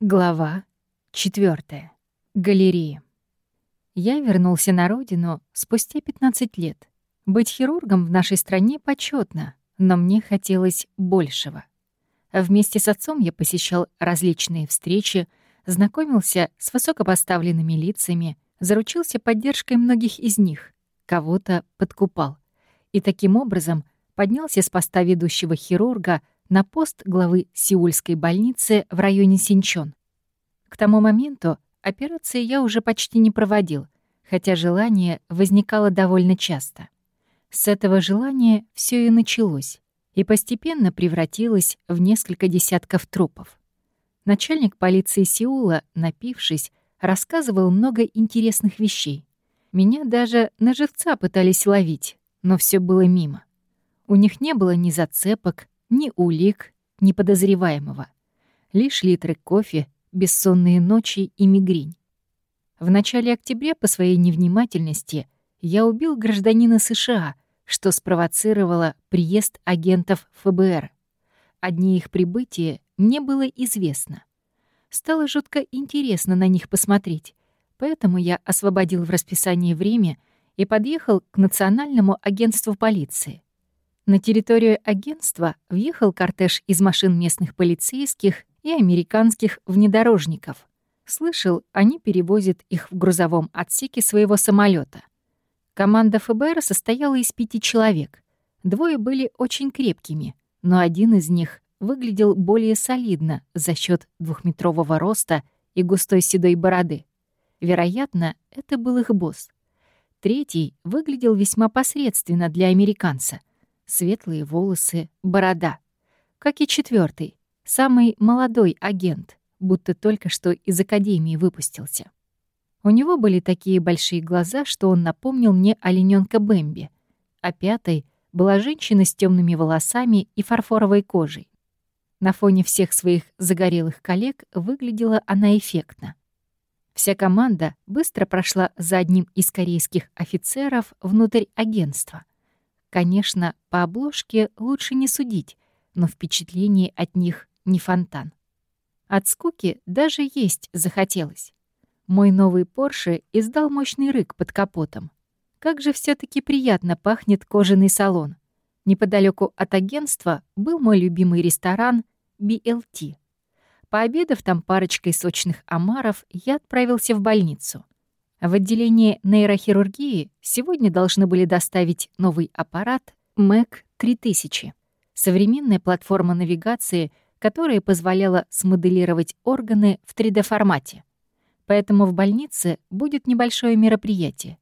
Глава 4. Галерея. Я вернулся на родину спустя 15 лет. Быть хирургом в нашей стране почетно, но мне хотелось большего. Вместе с отцом я посещал различные встречи, знакомился с высокопоставленными лицами, заручился поддержкой многих из них, кого-то подкупал. И таким образом поднялся с поста ведущего хирурга на пост главы Сеульской больницы в районе Синчон. К тому моменту операции я уже почти не проводил, хотя желание возникало довольно часто. С этого желания все и началось, и постепенно превратилось в несколько десятков трупов. Начальник полиции Сеула, напившись, рассказывал много интересных вещей. Меня даже на живца пытались ловить, но все было мимо. У них не было ни зацепок, ни улик, ни подозреваемого. Лишь литры кофе, бессонные ночи и мигрень. В начале октября по своей невнимательности я убил гражданина США, что спровоцировало приезд агентов ФБР. Одни их прибытия мне было известно. Стало жутко интересно на них посмотреть, поэтому я освободил в расписании время и подъехал к Национальному агентству полиции. На территорию агентства въехал кортеж из машин местных полицейских и американских внедорожников. Слышал, они перевозят их в грузовом отсеке своего самолета. Команда ФБР состояла из пяти человек. Двое были очень крепкими, но один из них выглядел более солидно за счет двухметрового роста и густой седой бороды. Вероятно, это был их босс. Третий выглядел весьма посредственно для американца — светлые волосы, борода. Как и четвертый, самый молодой агент, будто только что из академии выпустился. У него были такие большие глаза, что он напомнил мне олененка Бэмби, а пятой была женщина с темными волосами и фарфоровой кожей. На фоне всех своих загорелых коллег выглядела она эффектно. Вся команда быстро прошла за одним из корейских офицеров внутрь агентства. Конечно, по обложке лучше не судить, но впечатление от них не фонтан. От скуки даже есть захотелось. Мой новый Порше издал мощный рык под капотом. Как же все таки приятно пахнет кожаный салон. Неподалеку от агентства был мой любимый ресторан BLT. Пообедав там парочкой сочных омаров, я отправился в больницу. В отделении нейрохирургии сегодня должны были доставить новый аппарат МЭК 3000. Современная платформа навигации, которая позволяла смоделировать органы в 3D-формате. Поэтому в больнице будет небольшое мероприятие.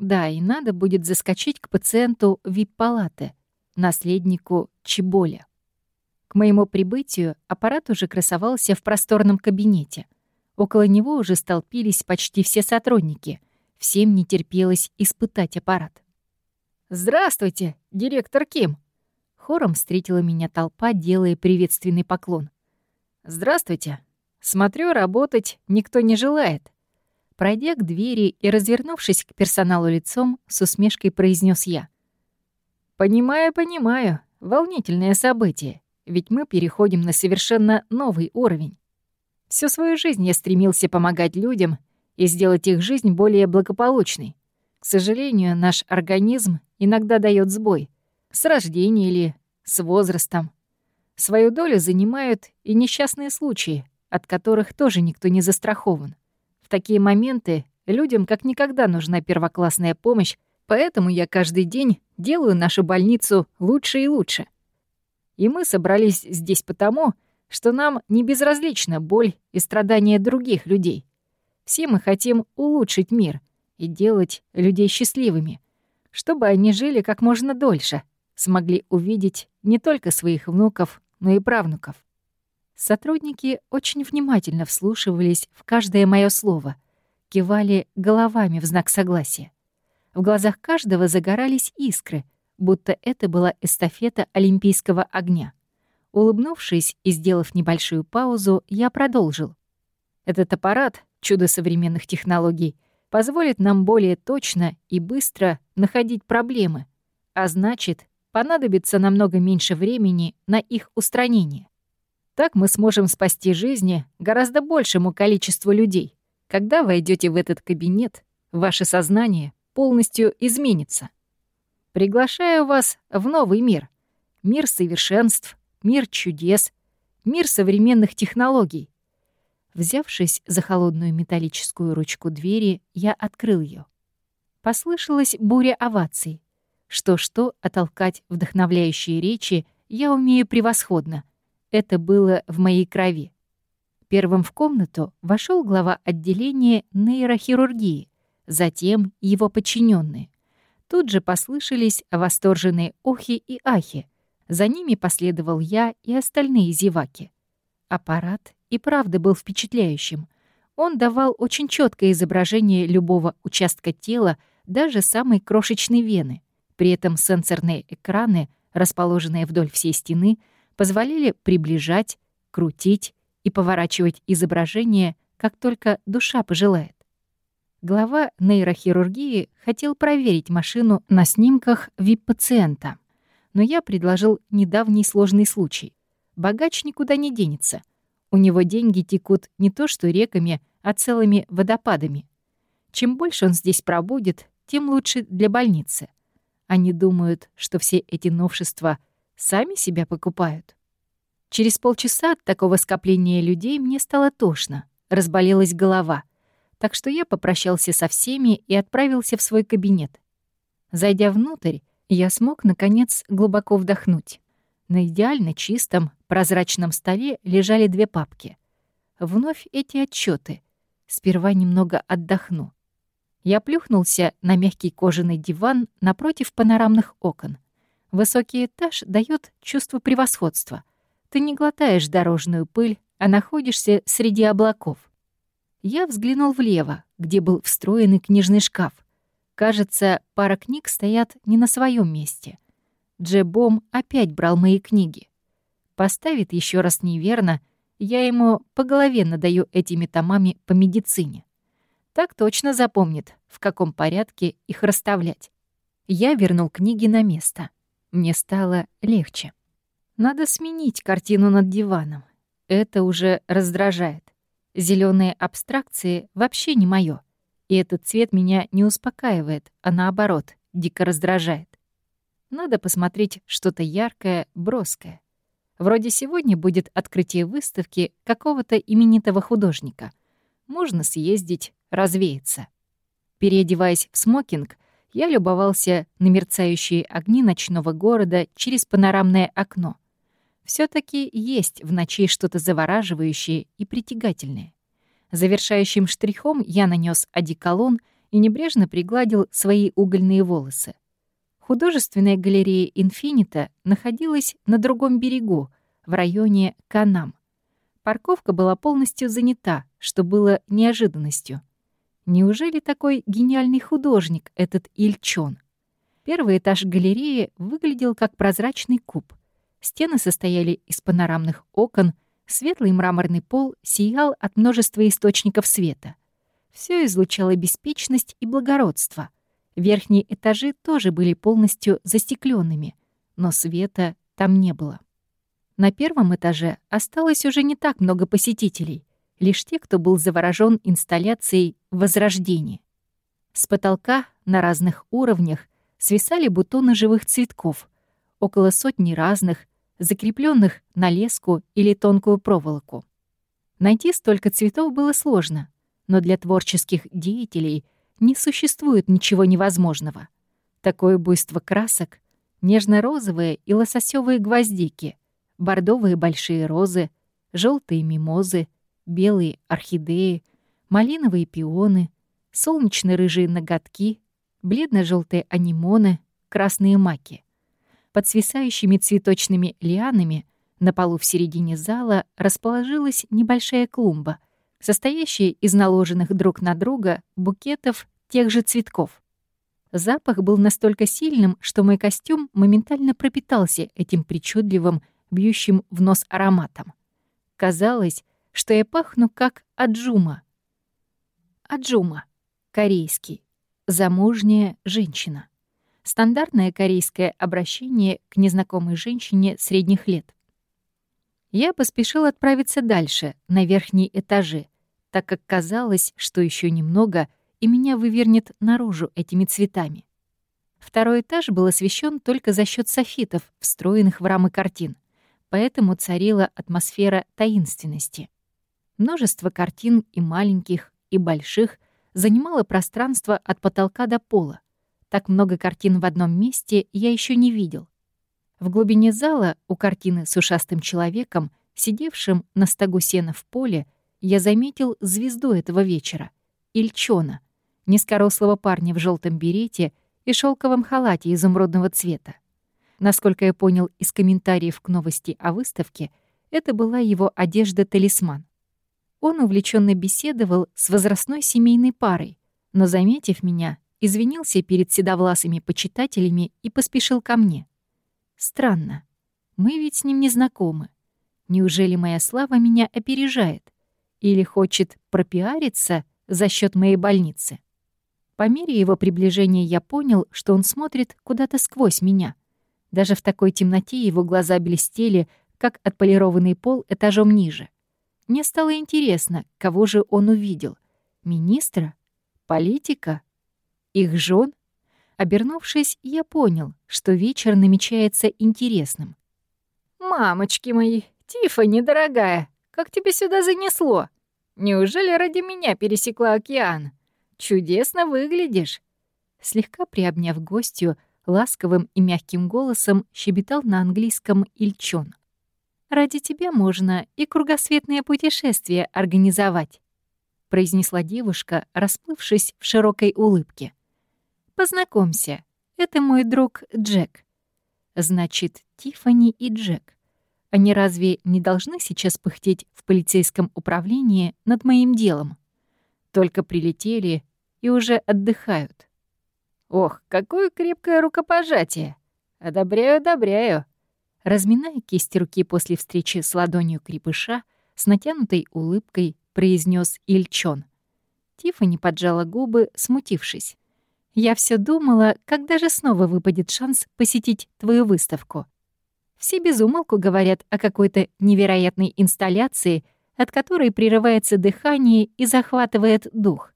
Да, и надо будет заскочить к пациенту ВИП-палаты, наследнику Чеболя. К моему прибытию аппарат уже красовался в просторном кабинете — Около него уже столпились почти все сотрудники. Всем не терпелось испытать аппарат. «Здравствуйте, директор Ким!» Хором встретила меня толпа, делая приветственный поклон. «Здравствуйте. Смотрю, работать никто не желает». Пройдя к двери и развернувшись к персоналу лицом, с усмешкой произнес я. «Понимаю, понимаю. Волнительное событие. Ведь мы переходим на совершенно новый уровень. Всю свою жизнь я стремился помогать людям и сделать их жизнь более благополучной. К сожалению, наш организм иногда дает сбой. С рождения или с возрастом. Свою долю занимают и несчастные случаи, от которых тоже никто не застрахован. В такие моменты людям как никогда нужна первоклассная помощь, поэтому я каждый день делаю нашу больницу лучше и лучше. И мы собрались здесь потому, что нам не безразлична боль и страдания других людей. Все мы хотим улучшить мир и делать людей счастливыми, чтобы они жили как можно дольше, смогли увидеть не только своих внуков, но и правнуков. Сотрудники очень внимательно вслушивались в каждое мое слово, кивали головами в знак согласия. В глазах каждого загорались искры, будто это была эстафета олимпийского огня. Улыбнувшись и сделав небольшую паузу, я продолжил. Этот аппарат, чудо современных технологий, позволит нам более точно и быстро находить проблемы, а значит, понадобится намного меньше времени на их устранение. Так мы сможем спасти жизни гораздо большему количеству людей. Когда войдете в этот кабинет, ваше сознание полностью изменится. Приглашаю вас в новый мир. Мир совершенств, мир чудес, мир современных технологий. Взявшись за холодную металлическую ручку двери, я открыл ее. Послышалась буря оваций. Что-что, оттолкать вдохновляющие речи я умею превосходно. Это было в моей крови. Первым в комнату вошел глава отделения нейрохирургии, затем его подчиненные. Тут же послышались восторженные охи и ахи. За ними последовал я и остальные зеваки. Аппарат и правда был впечатляющим. Он давал очень четкое изображение любого участка тела, даже самой крошечной вены. При этом сенсорные экраны, расположенные вдоль всей стены, позволяли приближать, крутить и поворачивать изображение, как только душа пожелает. Глава нейрохирургии хотел проверить машину на снимках вип-пациента. Но я предложил недавний сложный случай. Богач никуда не денется — у него деньги текут не то что реками, а целыми водопадами. Чем больше он здесь пробудет, тем лучше для больницы. Они думают, что все эти новшества сами себя покупают. Через полчаса от такого скопления людей мне стало тошно, разболелась голова. Так что я попрощался со всеми и отправился в свой кабинет. Зайдя внутрь, я смог, наконец, глубоко вдохнуть. На идеально чистом, прозрачном столе лежали две папки. Вновь эти отчеты. Сперва немного отдохну. Я плюхнулся на мягкий кожаный диван напротив панорамных окон. Высокий этаж дает чувство превосходства. Ты не глотаешь дорожную пыль, а находишься среди облаков. Я взглянул влево, где был встроенный книжный шкаф. Кажется, пара книг стоят не на своем месте. Джебом опять брал мои книги. Поставит еще раз неверно, я ему по голове надаю этими томами по медицине. Так точно запомнит, в каком порядке их расставлять. Я вернул книги на место. Мне стало легче. Надо сменить картину над диваном. Это уже раздражает. Зеленые абстракции вообще не мое, И этот цвет меня не успокаивает, а наоборот, дико раздражает. Надо посмотреть что-то яркое, броское. Вроде сегодня будет открытие выставки какого-то именитого художника. Можно съездить, развеяться. Переодеваясь в смокинг, я любовался на мерцающие огни ночного города через панорамное окно. все таки есть в ночи что-то завораживающее и притягательное. Завершающим штрихом я нанес одеколон и небрежно пригладил свои угольные волосы. Художественная галерея «Инфинита» находилась на другом берегу, в районе Канам. Парковка была полностью занята, что было неожиданностью. Неужели такой гениальный художник этот Ильчон? Первый этаж галереи выглядел как прозрачный куб. Стены состояли из панорамных окон, светлый мраморный пол сиял от множества источников света. Все излучало беспечность и благородство — Верхние этажи тоже были полностью застекленными, но света там не было. На первом этаже осталось уже не так много посетителей, лишь те, кто был заворожен инсталляцией «Возрождение». С потолка на разных уровнях свисали бутоны живых цветков, около сотни разных, закрепленных на леску или тонкую проволоку. Найти столько цветов было сложно, но для творческих деятелей не существует ничего невозможного. Такое буйство красок, нежно-розовые и лососевые гвоздики, бордовые большие розы, желтые мимозы, белые орхидеи, малиновые пионы, солнечно-рыжие ноготки, бледно-желтые анимоны, красные маки. Под свисающими цветочными лианами на полу в середине зала расположилась небольшая клумба, состоящая из наложенных друг на друга букетов тех же цветков. Запах был настолько сильным, что мой костюм моментально пропитался этим причудливым, бьющим в нос ароматом. Казалось, что я пахну как аджума. Аджума — корейский, замужняя женщина. Стандартное корейское обращение к незнакомой женщине средних лет. Я поспешил отправиться дальше, на верхние этажи, так как казалось, что еще немного, и меня вывернет наружу этими цветами. Второй этаж был освещен только за счет софитов, встроенных в рамы картин, поэтому царила атмосфера таинственности. Множество картин и маленьких, и больших занимало пространство от потолка до пола. Так много картин в одном месте я еще не видел. В глубине зала, у картины с ушастым человеком, сидевшим на стогу сена в поле, я заметил звезду этого вечера — Ильчона, низкорослого парня в желтом берете и шелковом халате изумрудного цвета. Насколько я понял из комментариев к новости о выставке, это была его одежда-талисман. Он увлеченно беседовал с возрастной семейной парой, но, заметив меня, извинился перед седовласыми почитателями и поспешил ко мне. Странно. Мы ведь с ним не знакомы. Неужели моя слава меня опережает? Или хочет пропиариться за счет моей больницы? По мере его приближения я понял, что он смотрит куда-то сквозь меня. Даже в такой темноте его глаза блестели, как отполированный пол этажом ниже. Мне стало интересно, кого же он увидел. Министра? Политика? Их жен? Обернувшись, я понял, что вечер намечается интересным. «Мамочки мои, Тиффани, дорогая, как тебя сюда занесло? Неужели ради меня пересекла океан? Чудесно выглядишь!» Слегка приобняв гостью, ласковым и мягким голосом щебетал на английском Ильчон. Ради тебя можно и кругосветное путешествие организовать», — произнесла девушка, расплывшись в широкой улыбке. «Познакомься, это мой друг Джек». «Значит, Тифани и Джек. Они разве не должны сейчас пыхтеть в полицейском управлении над моим делом? Только прилетели и уже отдыхают». «Ох, какое крепкое рукопожатие! Одобряю, одобряю!» Разминая кисть руки после встречи с ладонью крепыша, с натянутой улыбкой произнес Ильчон. Тиффани поджала губы, смутившись. «Я все думала, когда же снова выпадет шанс посетить твою выставку. Все безумолку говорят о какой-то невероятной инсталляции, от которой прерывается дыхание и захватывает дух.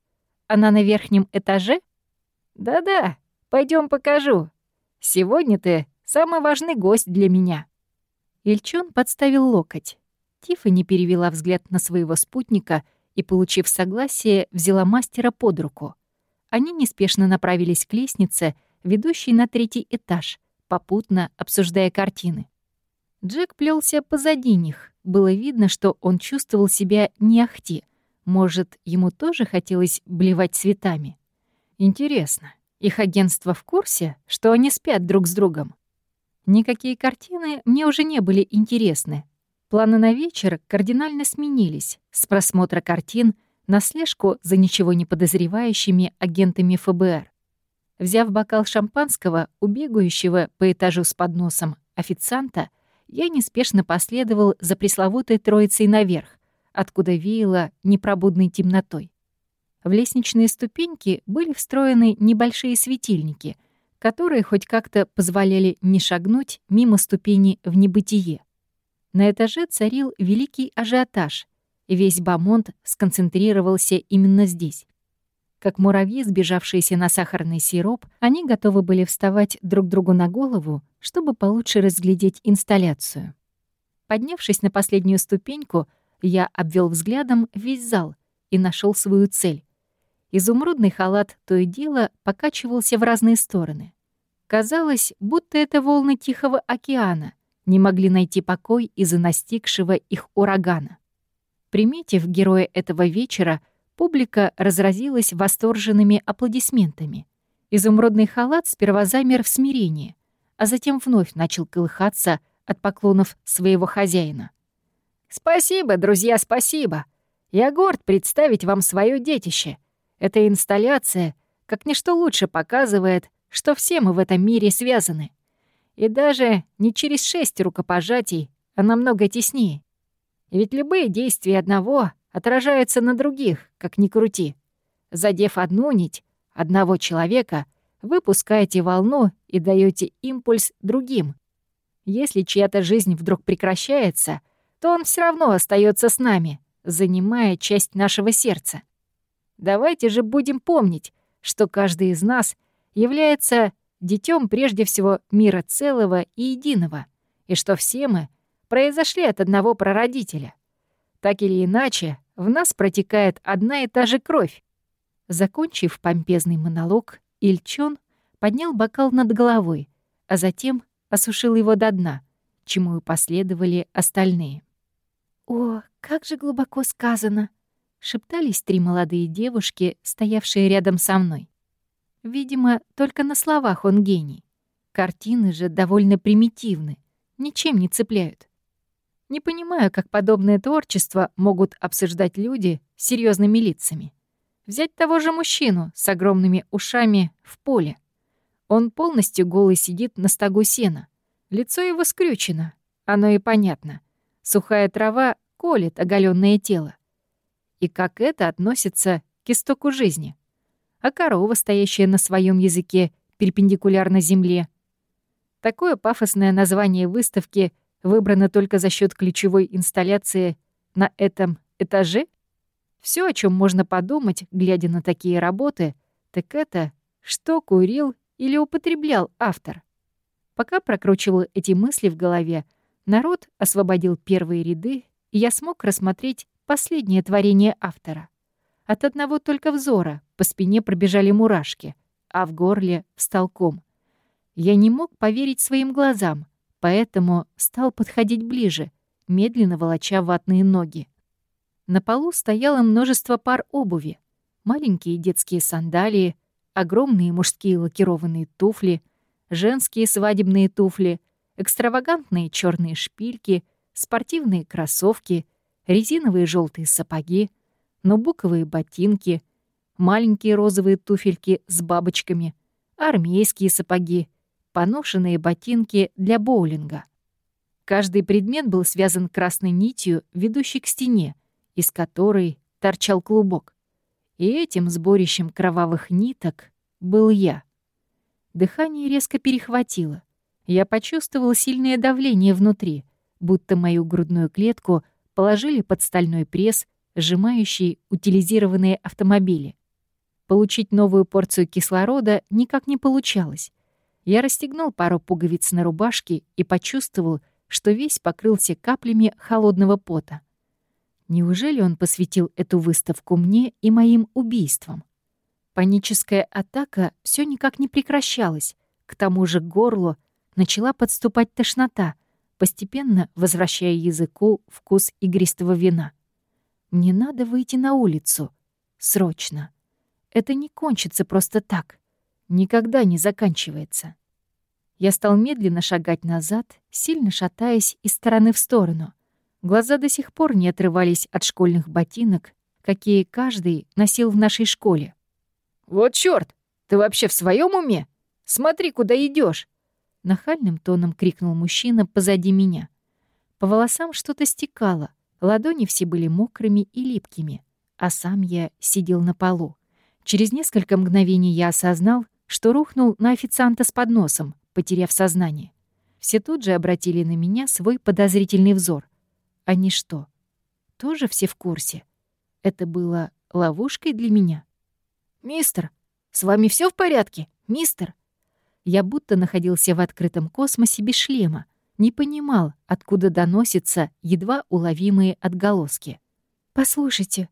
Она на верхнем этаже? Да-да, пойдем покажу. Сегодня ты Самый важный гость для меня». Ильчон подставил локоть. Тиффани перевела взгляд на своего спутника и, получив согласие, взяла мастера под руку. Они неспешно направились к лестнице, ведущей на третий этаж, попутно обсуждая картины. Джек плелся позади них. Было видно, что он чувствовал себя не ахти. Может, ему тоже хотелось блевать цветами? Интересно, их агентство в курсе, что они спят друг с другом? Никакие картины мне уже не были интересны. Планы на вечер кардинально сменились с просмотра картин на слежку за ничего не подозревающими агентами ФБР. Взяв бокал шампанского у бегающего по этажу с подносом официанта, я неспешно последовал за пресловутой троицей наверх, откуда веяло непробудной темнотой. В лестничные ступеньки были встроены небольшие светильники — которые хоть как-то позволяли не шагнуть мимо ступени в небытие. На этаже царил великий ажиотаж, и весь Бамонт сконцентрировался именно здесь. Как муравьи, сбежавшиеся на сахарный сироп, они готовы были вставать друг другу на голову, чтобы получше разглядеть инсталляцию. Поднявшись на последнюю ступеньку, я обвел взглядом весь зал и нашел свою цель. Изумрудный халат то и дело покачивался в разные стороны. Казалось, будто это волны Тихого океана не могли найти покой из-за настигшего их урагана. Приметив героя этого вечера, публика разразилась восторженными аплодисментами. Изумрудный халат сперва замер в смирении, а затем вновь начал колыхаться от поклонов своего хозяина. «Спасибо, друзья, спасибо! Я горд представить вам свое детище. Эта инсталляция, как ничто лучше, показывает, что все мы в этом мире связаны. И даже не через шесть рукопожатий, а намного теснее. Ведь любые действия одного отражаются на других, как ни крути. Задев одну нить одного человека, вы пускаете волну и даете импульс другим. Если чья-то жизнь вдруг прекращается, то он все равно остается с нами, занимая часть нашего сердца. Давайте же будем помнить, что каждый из нас является детем прежде всего мира целого и единого, и что все мы произошли от одного прародителя. Так или иначе, в нас протекает одна и та же кровь. Закончив помпезный монолог, Ильчон поднял бокал над головой, а затем осушил его до дна, чему и последовали остальные. «О, как же глубоко сказано!» — шептались три молодые девушки, стоявшие рядом со мной. Видимо, только на словах он гений. Картины же довольно примитивны, ничем не цепляют. Не понимаю, как подобное творчество могут обсуждать люди с серьезными лицами. Взять того же мужчину с огромными ушами в поле. Он полностью голый сидит на стогу сена. Лицо его скрючено, оно и понятно. Сухая трава колет оголенное тело. И как это относится к истоку жизни? А корова, стоящая на своем языке, перпендикулярно земле. Такое пафосное название выставки выбрано только за счет ключевой инсталляции на этом этаже? Все, о чем можно подумать, глядя на такие работы, так это, что курил или употреблял автор. Пока прокручивал эти мысли в голове, народ освободил первые ряды, и я смог рассмотреть последнее творение автора. От одного только взора по спине пробежали мурашки, а в горле встал ком. Я не мог поверить своим глазам, поэтому стал подходить ближе, медленно волоча ватные ноги. На полу стояло множество пар обуви. Маленькие детские сандалии, огромные мужские лакированные туфли, женские свадебные туфли, экстравагантные черные шпильки, спортивные кроссовки, резиновые желтые сапоги, нобуковые ботинки, маленькие розовые туфельки с бабочками, армейские сапоги, поношенные ботинки для боулинга. Каждый предмет был связан красной нитью, ведущей к стене, из которой торчал клубок. И этим сборищем кровавых ниток был я. Дыхание резко перехватило. Я почувствовал сильное давление внутри, будто мою грудную клетку положили под стальной пресс, сжимающий утилизированные автомобили. Получить новую порцию кислорода никак не получалось. Я расстегнул пару пуговиц на рубашке и почувствовал, что весь покрылся каплями холодного пота. Неужели он посвятил эту выставку мне и моим убийствам? Паническая атака все никак не прекращалась. К тому же к горлу начала подступать тошнота, постепенно возвращая языку вкус игристого вина. Мне надо выйти на улицу. Срочно. Это не кончится просто так. Никогда не заканчивается. Я стал медленно шагать назад, сильно шатаясь из стороны в сторону. Глаза до сих пор не отрывались от школьных ботинок, какие каждый носил в нашей школе. «Вот чёрт! Ты вообще в своем уме? Смотри, куда идешь! Нахальным тоном крикнул мужчина позади меня. По волосам что-то стекало, ладони все были мокрыми и липкими, а сам я сидел на полу. Через несколько мгновений я осознал, что рухнул на официанта с подносом, потеряв сознание. Все тут же обратили на меня свой подозрительный взор — они что, тоже все в курсе? Это было ловушкой для меня? «Мистер, с вами все в порядке, мистер?» Я будто находился в открытом космосе без шлема, не понимал, откуда доносятся едва уловимые отголоски. «Послушайте,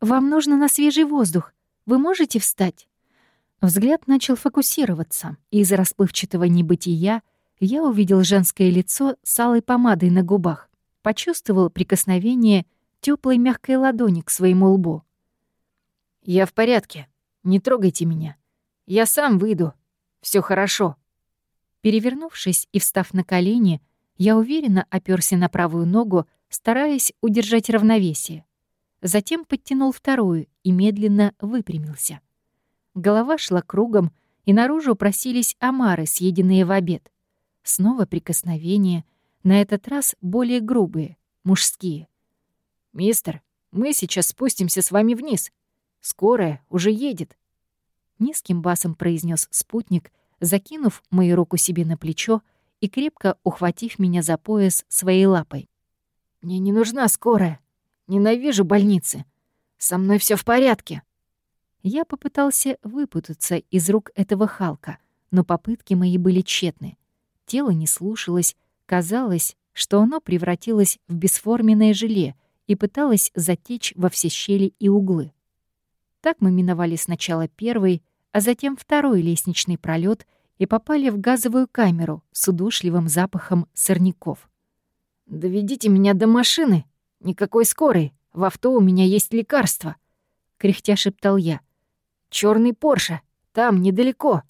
вам нужно на свежий воздух. Вы можете встать?» Взгляд начал фокусироваться, и из расплывчатого небытия я увидел женское лицо с алой помадой на губах почувствовал прикосновение теплой мягкой ладони к своему лбу. «Я в порядке. Не трогайте меня. Я сам выйду. Все хорошо». Перевернувшись и встав на колени, я уверенно оперся на правую ногу, стараясь удержать равновесие. Затем подтянул вторую и медленно выпрямился. Голова шла кругом, и наружу просились омары, съеденные в обед. Снова прикосновение — на этот раз более грубые, мужские. «Мистер, мы сейчас спустимся с вами вниз. Скорая уже едет». Низким басом произнес спутник, закинув мою руку себе на плечо и крепко ухватив меня за пояс своей лапой. Мне не нужна скорая. Ненавижу больницы. Со мной все в порядке». Я попытался выпутаться из рук этого Халка, но попытки мои были тщетны. Тело не слушалось, казалось, что оно превратилось в бесформенное желе и пыталось затечь во все щели и углы. Так мы миновали сначала первый, а затем второй лестничный пролет и попали в газовую камеру с удушливым запахом сорняков. «Доведите меня до машины. Никакой скорой. В авто у меня есть лекарство», — кряхтя шептал я. Черный Порше. Там, недалеко.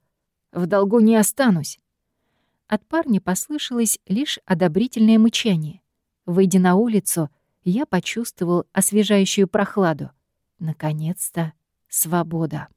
В долгу не останусь». От парня послышалось лишь одобрительное мычание. Выйдя на улицу, я почувствовал освежающую прохладу. Наконец-то свобода.